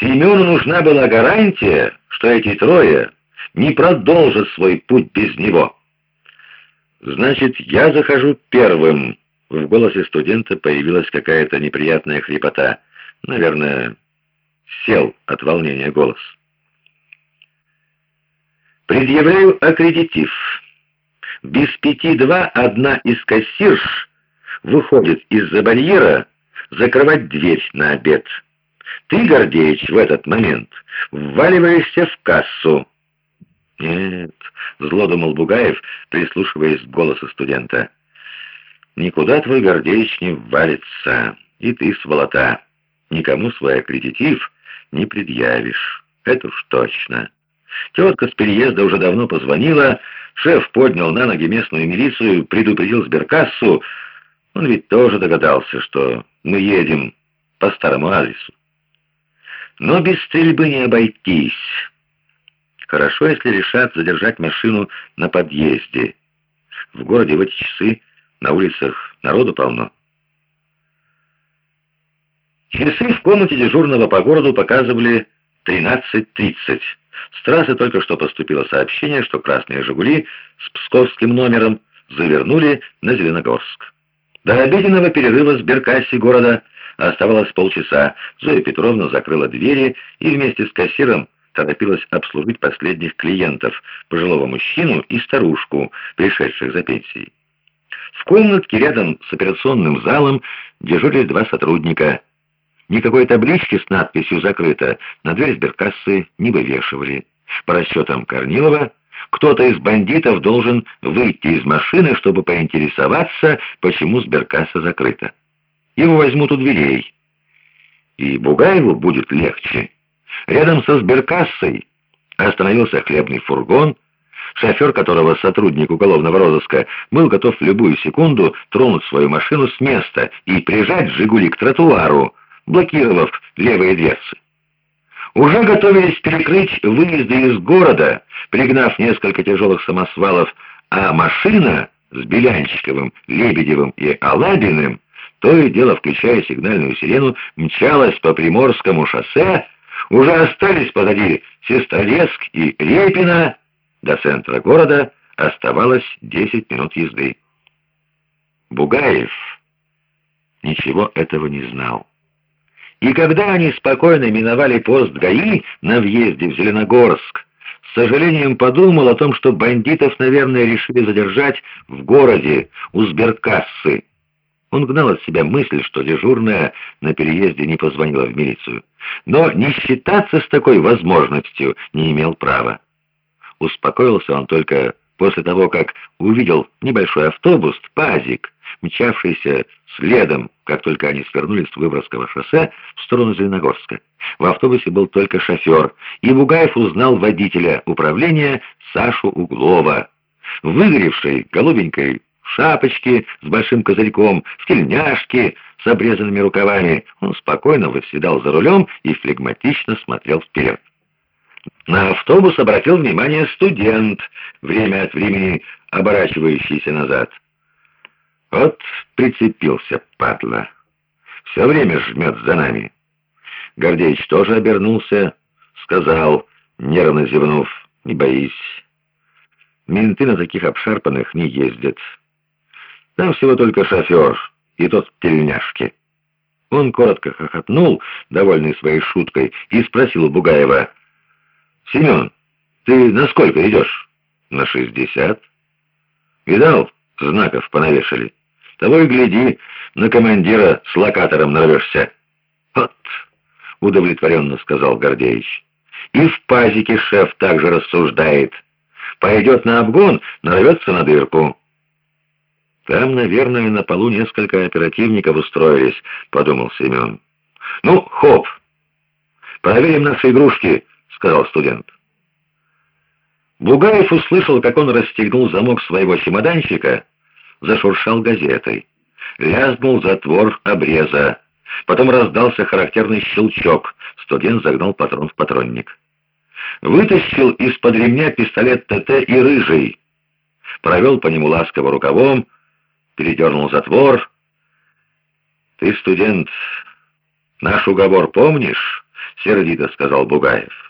Семену нужна была гарантия, что эти трое не продолжат свой путь без него. «Значит, я захожу первым». В голосе студента появилась какая-то неприятная хрипота. Наверное, сел от волнения голос. «Предъявляю аккредитив. Без пяти два одна из кассирш выходит из-за барьера закрывать дверь на обед». Ты, Гордеич, в этот момент вваливаешься в кассу. Нет, зло думал Бугаев, прислушиваясь к голосу студента. Никуда твой Гордеич не ввалится, и ты, сволота, никому свой аккредитив не предъявишь. Это уж точно. Тетка с переезда уже давно позвонила, шеф поднял на ноги местную милицию, предупредил сберкассу. Он ведь тоже догадался, что мы едем по старому адресу. Но без стрельбы не обойтись. Хорошо, если решат задержать машину на подъезде. В городе в эти часы на улицах народу полно. Часы в комнате дежурного по городу показывали 13.30. С трассы только что поступило сообщение, что красные «Жигули» с псковским номером завернули на Зеленогорск. До обеденного перерыва сберкассе города Оставалось полчаса. Зоя Петровна закрыла двери и вместе с кассиром торопилась обслужить последних клиентов, пожилого мужчину и старушку, пришедших за пенсией. В комнатке рядом с операционным залом дежурили два сотрудника. Никакой таблички с надписью «Закрыто» на дверь сберкассы не вывешивали. По расчетам Корнилова, кто-то из бандитов должен выйти из машины, чтобы поинтересоваться, почему сберкасса закрыта. Его возьмут у дверей. И Бугаеву будет легче. Рядом со сберкассой остановился хлебный фургон, шофер которого сотрудник уголовного розыска был готов в любую секунду тронуть свою машину с места и прижать «Жигули» к тротуару, блокировав левые дверцы. Уже готовились перекрыть выезды из города, пригнав несколько тяжелых самосвалов, а машина с Белянчиковым, Лебедевым и Алабиным то и дело, включая сигнальную сирену, мчалась по Приморскому шоссе, уже остались позади Сестрорецк и Репино, до центра города оставалось 10 минут езды. Бугаев ничего этого не знал. И когда они спокойно миновали пост ГАИ на въезде в Зеленогорск, с сожалением подумал о том, что бандитов, наверное, решили задержать в городе у сберкассы. Он гнал от себя мысль, что дежурная на переезде не позвонила в милицию. Но не считаться с такой возможностью не имел права. Успокоился он только после того, как увидел небольшой автобус, пазик, мчавшийся следом, как только они свернули с Выборгского шоссе в сторону Зеленогорска. В автобусе был только шофер, и Бугаев узнал водителя управления Сашу Углова. Выгоревший голубенькой шапочке с большим козырьком, в тельняшке с обрезанными рукавами. Он спокойно восседал за рулем и флегматично смотрел вперед. На автобус обратил внимание студент, время от времени оборачивающийся назад. Вот прицепился, падла. Все время жмет за нами. Гордеич тоже обернулся, сказал, нервно зевнув, «Не боись, менты на таких обшарпанных не ездят». Там всего только шофер, и тот в тельняшке. Он коротко хохотнул, довольный своей шуткой, и спросил Бугаева, «Семен, ты на сколько идешь?» «На шестьдесят». «Видал, знаков понавешали. Того и гляди, на командира с локатором нарвешься». «Вот», — удовлетворенно сказал Гордеевич. «И в пазике шеф также рассуждает. Пойдет на обгон, нарвется на дырку». «Там, наверное, на полу несколько оперативников устроились», — подумал Семен. «Ну, хоп! Проверим наши игрушки», — сказал студент. Бугаев услышал, как он расстегнул замок своего чемоданчика, зашуршал газетой. Лязнул затвор обреза. Потом раздался характерный щелчок. Студент загнал патрон в патронник. Вытащил из-под ремня пистолет ТТ и рыжий. Провел по нему ласково рукавом, передернул затвор. «Ты, студент, наш уговор помнишь?» — сердито сказал Бугаев.